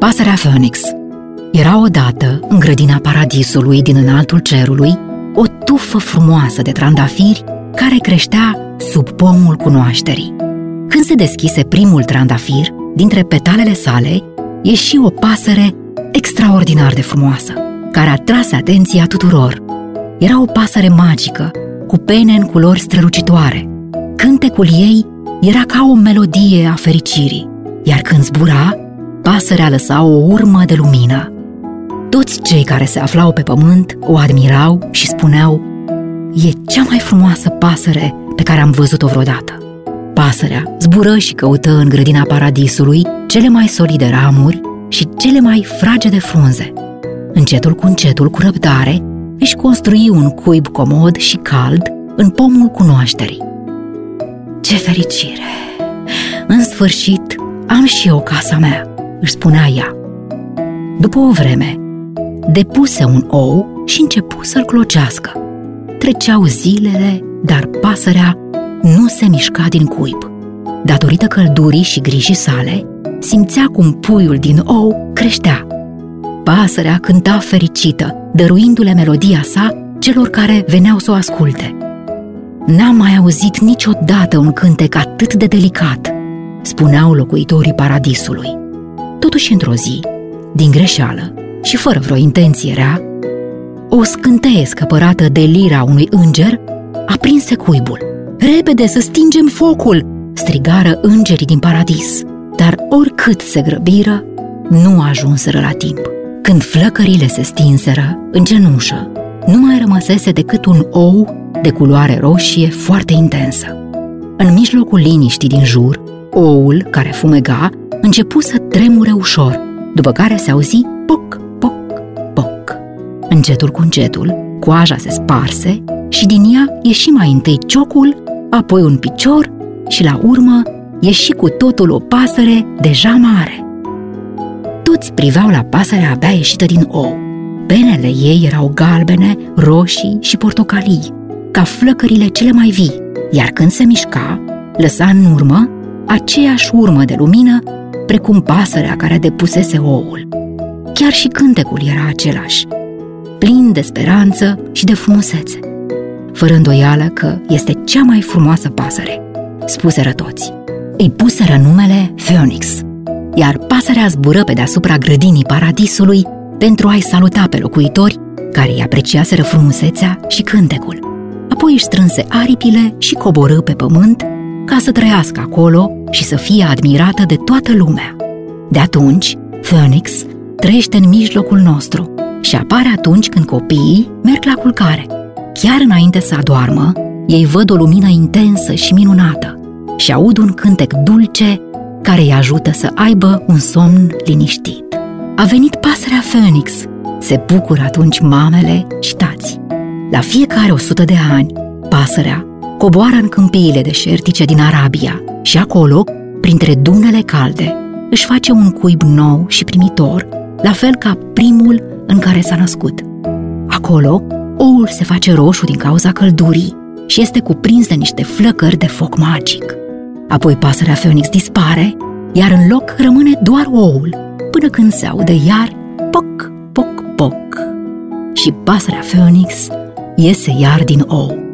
Pasărea Phoenix Era odată, în grădina paradisului din înaltul cerului, o tufă frumoasă de trandafiri care creștea sub pomul cunoașterii. Când se deschise primul trandafir, dintre petalele sale ieși o pasăre extraordinar de frumoasă, care atrase atenția tuturor. Era o pasăre magică, cu pene în culori strălucitoare. Cântecul ei era ca o melodie a fericirii, iar când zbura, pasărea lăsa o urmă de lumină. Toți cei care se aflau pe pământ o admirau și spuneau E cea mai frumoasă pasăre pe care am văzut-o vreodată. Pasărea zbură și căută în grădina paradisului cele mai solide ramuri și cele mai fragede frunze. Încetul cu încetul, cu răbdare, își construi un cuib comod și cald în pomul cunoașterii. Ce fericire! În sfârșit, am și eu casa mea, își spunea ea. După o vreme, depuse un ou și începu să-l clocească. Treceau zilele, dar pasărea nu se mișca din cuib. Datorită căldurii și grijii sale, simțea cum puiul din ou creștea. Pasărea cânta fericită, dăruindu-le melodia sa celor care veneau să o asculte. N-am mai auzit niciodată un cântec atât de delicat, spuneau locuitorii paradisului. Totuși, într-o zi, din greșeală și fără vreo intenție rea, o scânteie scăpărată de lira unui înger aprinse cuibul. Repede să stingem focul!" strigară îngerii din paradis, dar oricât se grăbiră, nu ajunseră la timp. Când flăcările se stinseră în cenușă, nu mai rămăsese decât un ou de culoare roșie foarte intensă. În mijlocul liniștii din jur, oul, care fumega, începu să tremure ușor, după care se auzi poc, poc, poc. Încetul cu încetul, coaja se sparse și din ea ieși mai întâi ciocul, apoi un picior și la urmă ieși cu totul o pasăre deja mare. Toți priveau la pasărea abia ieșită din ou. Penele ei erau galbene, roșii și portocalii, ca flăcările cele mai vii, iar când se mișca, lăsa în urmă aceeași urmă de lumină precum pasărea care depusese oul. Chiar și cântecul era același, plin de speranță și de frumusețe. Fără îndoială că este cea mai frumoasă pasăre, spuseră toți. Îi puseră numele Phoenix, iar pasărea zbură pe deasupra grădinii paradisului pentru a-i saluta pe locuitori care îi apreciaseră frumusețea și cântecul. Apoi își strânse aripile și coborâ pe pământ ca să trăiască acolo și să fie admirată de toată lumea. De atunci, Phoenix trăiește în mijlocul nostru și apare atunci când copiii merg la culcare. Chiar înainte să adoarmă, ei văd o lumină intensă și minunată și aud un cântec dulce care îi ajută să aibă un somn liniștit. A venit pasărea Phoenix, se bucură atunci mamele și tații. La fiecare o sută de ani, pasărea coboară în câmpiile deșertice din Arabia și acolo, printre dunele calde, își face un cuib nou și primitor, la fel ca primul în care s-a născut. Acolo, oul se face roșu din cauza căldurii și este cuprins de niște flăcări de foc magic. Apoi pasărea Phoenix dispare, iar în loc rămâne doar oul, până când se aude iar poc, poc, poc. Și pasărea Phoenix iese iar din ou.